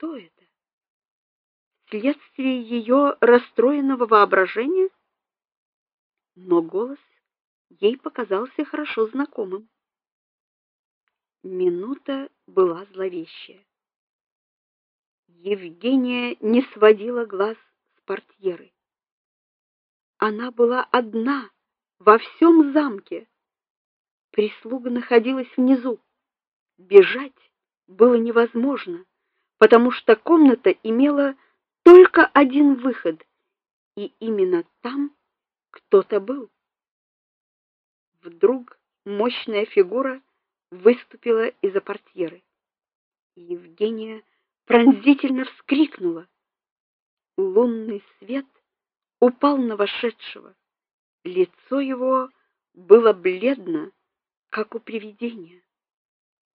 Что это? Следствие ее расстроенного воображения? Но голос ей показался хорошо знакомым. Минута была зловещая. Евгения не сводила глаз с портьеры. Она была одна во всем замке. Прислуга находилась внизу. Бежать было невозможно, потому что комната имела только один выход, и именно там кто-то был. Вдруг мощная фигура выступила из-за портьеры. Евгения пронзительно вскрикнула. Лунный свет упал на вошедшего. Лицо его было бледно, как у привидения,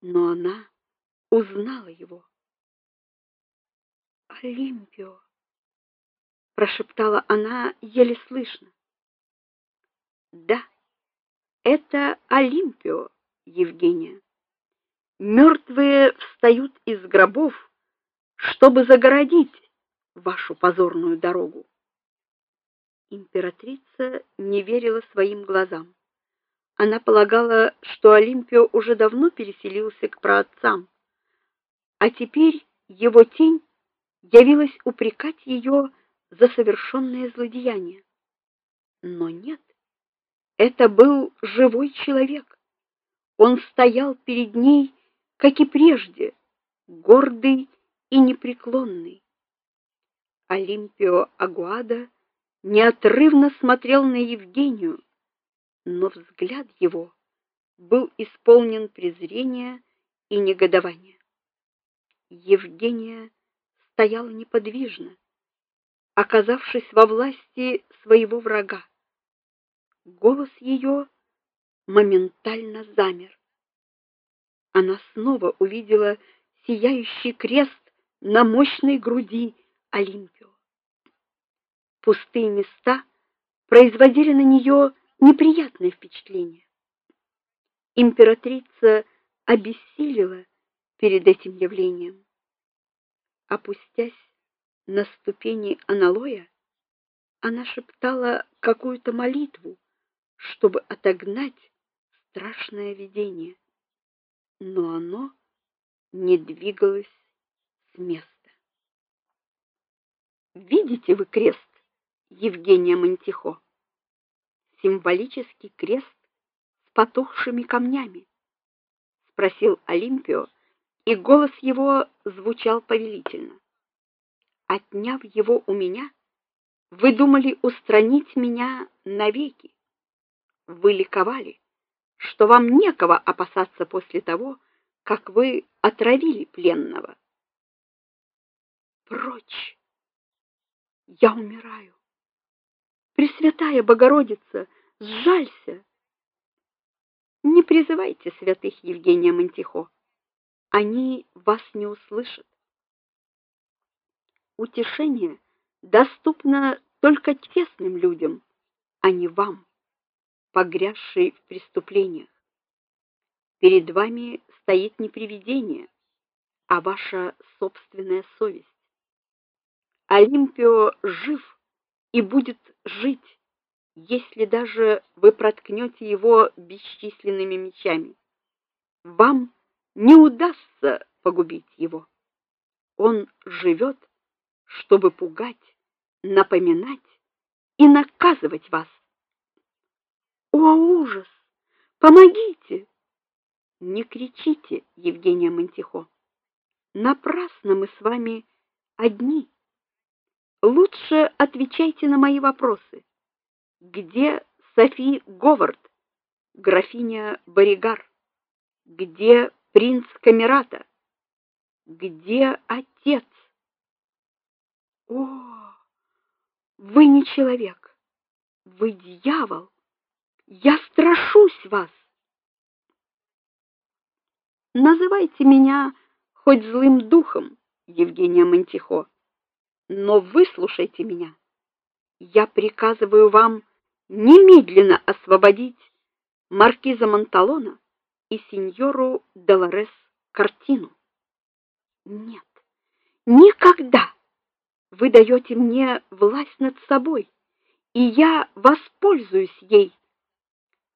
но она узнала его. Олимпио, прошептала она еле слышно. Да, это Олимпио, Евгения. Мертвые встают из гробов, чтобы загородить вашу позорную дорогу. Императрица не верила своим глазам. Она полагала, что Олимпио уже давно переселился к праотцам, а теперь его тень явилась упрекать ее за совершенное злодеяние. Но нет. Это был живой человек. Он стоял перед ней, как и прежде, гордый и непреклонный. Олимпио Агуада неотрывно смотрел на Евгению, но взгляд его был исполнен презрения и негодования. Евгения стояла неподвижно, оказавшись во власти своего врага. Голос ее моментально замер. Она снова увидела сияющий крест на мощной груди Олимпио. Пустые места производили на нее неприятное впечатление. Императрица обессилила перед этим явлением. Опустясь на ступени аналоя, она шептала какую-то молитву, чтобы отогнать страшное видение. Но оно не двигалось с места. Видите вы крест? Евгения Монтихо. Символический крест с потухшими камнями, спросил Олимпио, и голос его звучал повелительно. Отняв его у меня, вы думали устранить меня навеки. Вы ликовали, что вам некого опасаться после того, как вы отравили пленного. Прочь. Я умираю. Пресвятая Богородица, сжалься. Не призывайте святых Евгения Монтихо. Они вас не услышат. Утешение доступно только честным людям, а не вам, погрязшей в преступлениях. Перед вами стоит не привидение, а ваша собственная совесть. Олимпио жив и будет жить, если даже вы проткнете его бесчисленными мечами. Вам не удастся погубить его. Он живет, чтобы пугать, напоминать и наказывать вас. О, ужас! Помогите! Не кричите, Евгения Монтихо. Напрасно мы с вами одни. Лучше отвечайте на мои вопросы. Где Софи Говард, графиня Боригар? Где принц Камерата? Где отец? О, вы не человек. Вы дьявол. Я страшусь вас. Называйте меня хоть злым духом, Евгения Монтихо. Но выслушайте меня. Я приказываю вам немедленно освободить маркиза Монталона и сеньору Долорес Картину. Нет. Никогда. Вы даете мне власть над собой, и я воспользуюсь ей.